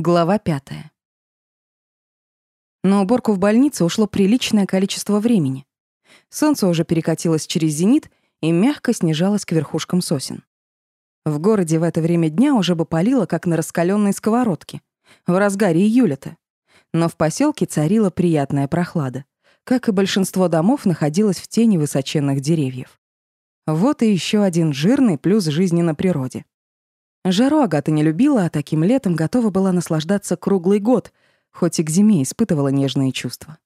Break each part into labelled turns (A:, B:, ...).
A: Глава пятая. На уборку в больнице ушло приличное количество времени. Солнце уже перекатилось через зенит и мягко снижалось к верхушкам сосен. В городе в это время дня уже бы палило, как на раскаленной сковородке, в разгаре июля-то. Но в поселке царила приятная прохлада. Как и большинство домов, находилось в тени высоченных деревьев. Вот и еще один жирный плюс жизни на природе. Жару Агата не любила, а таким летом готова была наслаждаться круглый год, хоть и к зиме испытывала нежные чувства.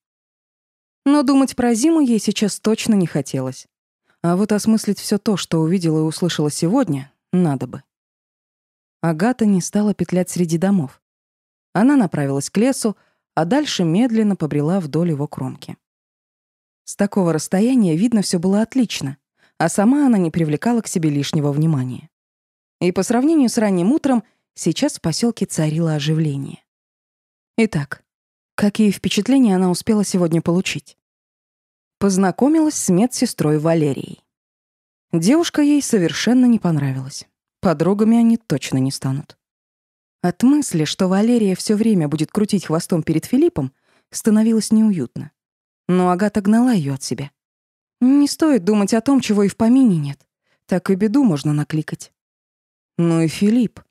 A: Но думать про зиму ей сейчас точно не хотелось. А вот осмыслить все то, что увидела и услышала сегодня, надо бы. Агата не стала петлять среди домов. Она направилась к лесу, а дальше медленно побрела вдоль его кромки. С такого расстояния видно все было отлично, а сама она не привлекала к себе лишнего внимания. И по сравнению с ранним утром, сейчас в поселке царило оживление. Итак, какие впечатления она успела сегодня получить? Познакомилась с медсестрой Валерией. Девушка ей совершенно не понравилась. Подругами они точно не станут. От мысли, что Валерия все время будет крутить хвостом перед Филиппом, становилось неуютно. Но Агата гнала ее от себя. Не стоит думать о том, чего и в помине нет. Так и беду можно накликать. Ну и Филипп.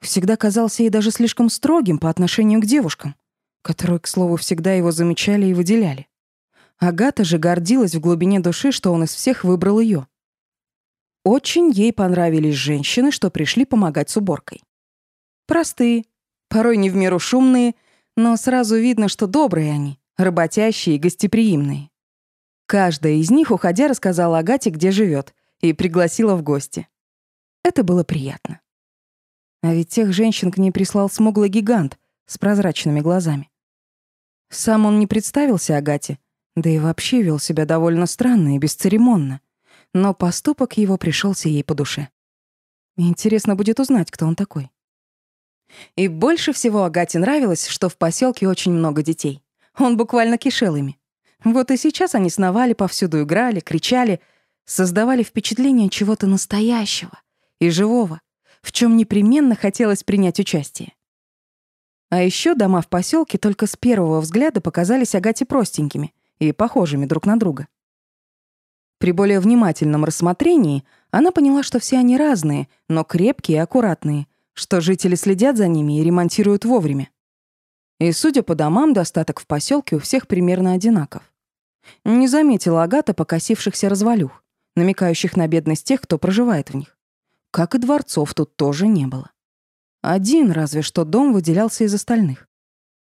A: Всегда казался ей даже слишком строгим по отношению к девушкам, которые, к слову, всегда его замечали и выделяли. Агата же гордилась в глубине души, что он из всех выбрал ее. Очень ей понравились женщины, что пришли помогать с уборкой. Простые, порой не в меру шумные, но сразу видно, что добрые они, работящие и гостеприимные. Каждая из них, уходя, рассказала Агате, где живет, и пригласила в гости. Это было приятно. А ведь тех женщин к ней прислал смуглый гигант с прозрачными глазами. Сам он не представился Агате, да и вообще вел себя довольно странно и бесцеремонно, но поступок его пришелся ей по душе. Интересно будет узнать, кто он такой. И больше всего Агате нравилось, что в поселке очень много детей. Он буквально кишел ими. Вот и сейчас они сновали повсюду, играли, кричали, создавали впечатление чего-то настоящего, и живого, в чем непременно хотелось принять участие. А еще дома в поселке только с первого взгляда показались Агате простенькими и похожими друг на друга. При более внимательном рассмотрении она поняла, что все они разные, но крепкие и аккуратные, что жители следят за ними и ремонтируют вовремя. И, судя по домам, достаток в поселке у всех примерно одинаков. Не заметила Агата покосившихся развалюх, намекающих на бедность тех, кто проживает в них как и дворцов тут тоже не было. Один разве что дом выделялся из остальных.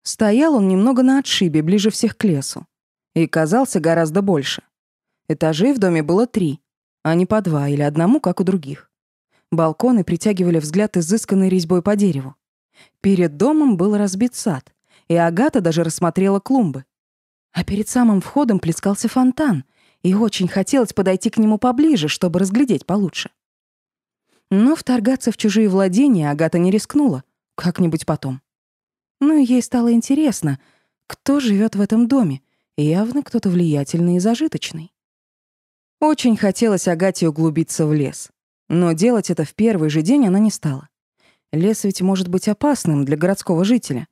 A: Стоял он немного на отшибе, ближе всех к лесу, и казался гораздо больше. Этажей в доме было три, а не по два или одному, как у других. Балконы притягивали взгляд изысканной резьбой по дереву. Перед домом был разбит сад, и Агата даже рассмотрела клумбы. А перед самым входом плескался фонтан, и очень хотелось подойти к нему поближе, чтобы разглядеть получше. Но вторгаться в чужие владения Агата не рискнула. Как-нибудь потом. Ну и ей стало интересно, кто живет в этом доме. Явно кто-то влиятельный и зажиточный. Очень хотелось Агате углубиться в лес. Но делать это в первый же день она не стала. Лес ведь может быть опасным для городского жителя.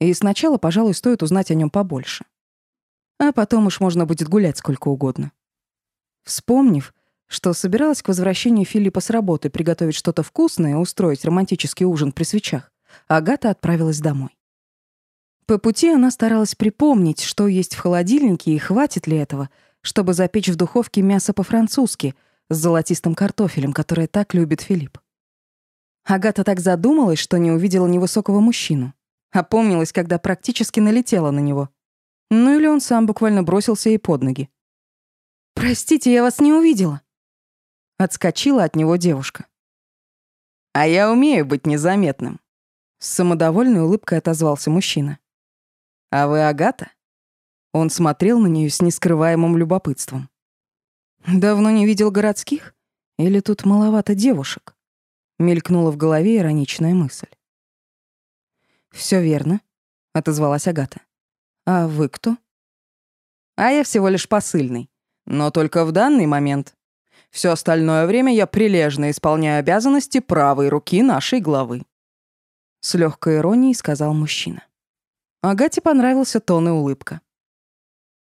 A: И сначала, пожалуй, стоит узнать о нем побольше. А потом уж можно будет гулять сколько угодно. Вспомнив, что собиралась к возвращению Филиппа с работы приготовить что-то вкусное и устроить романтический ужин при свечах, Агата отправилась домой. По пути она старалась припомнить, что есть в холодильнике и хватит ли этого, чтобы запечь в духовке мясо по-французски с золотистым картофелем, которое так любит Филипп. Агата так задумалась, что не увидела невысокого мужчину. Опомнилась, когда практически налетела на него. Ну или он сам буквально бросился ей под ноги. «Простите, я вас не увидела», Отскочила от него девушка. «А я умею быть незаметным», — с самодовольной улыбкой отозвался мужчина. «А вы Агата?» Он смотрел на нее с нескрываемым любопытством. «Давно не видел городских? Или тут маловато девушек?» Мелькнула в голове ироничная мысль. «Всё верно», — отозвалась Агата. «А вы кто?» «А я всего лишь посыльный. Но только в данный момент все остальное время я прилежно исполняю обязанности правой руки нашей главы». С легкой иронией сказал мужчина. Агате понравился тон и улыбка.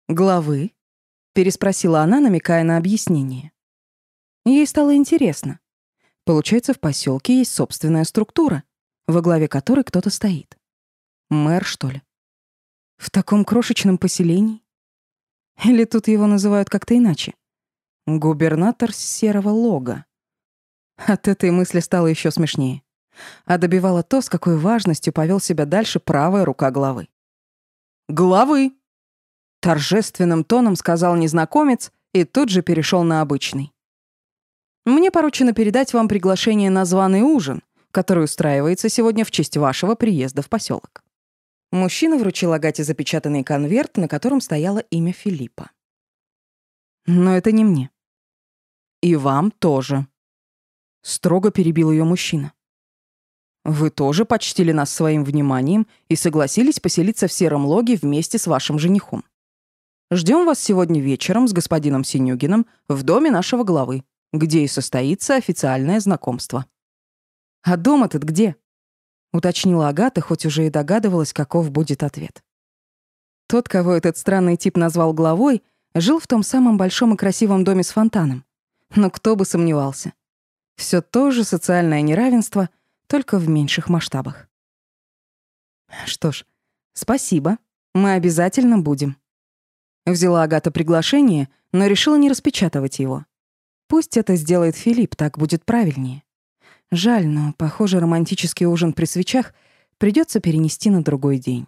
A: «Главы?» — переспросила она, намекая на объяснение. Ей стало интересно. Получается, в поселке есть собственная структура, во главе которой кто-то стоит. Мэр, что ли? В таком крошечном поселении? Или тут его называют как-то иначе? Губернатор серого лога. От этой мысли стало еще смешнее. А добивало то, с какой важностью повел себя дальше правая рука главы. «Главы!» Торжественным тоном сказал незнакомец и тут же перешел на обычный. «Мне поручено передать вам приглашение на званый ужин, который устраивается сегодня в честь вашего приезда в поселок. Мужчина вручил Агате запечатанный конверт, на котором стояло имя Филиппа. «Но это не мне. И вам тоже», — строго перебил ее мужчина. «Вы тоже почтили нас своим вниманием и согласились поселиться в Сером Логе вместе с вашим женихом. Ждем вас сегодня вечером с господином Синюгиным в доме нашего главы, где и состоится официальное знакомство». «А дом этот где?» — уточнила Агата, хоть уже и догадывалась, каков будет ответ. Тот, кого этот странный тип назвал главой, жил в том самом большом и красивом доме с фонтаном. Но кто бы сомневался. Все то же социальное неравенство, только в меньших масштабах. Что ж, спасибо. Мы обязательно будем. Взяла Агата приглашение, но решила не распечатывать его. Пусть это сделает Филипп, так будет правильнее. Жаль, но, похоже, романтический ужин при свечах придется перенести на другой день.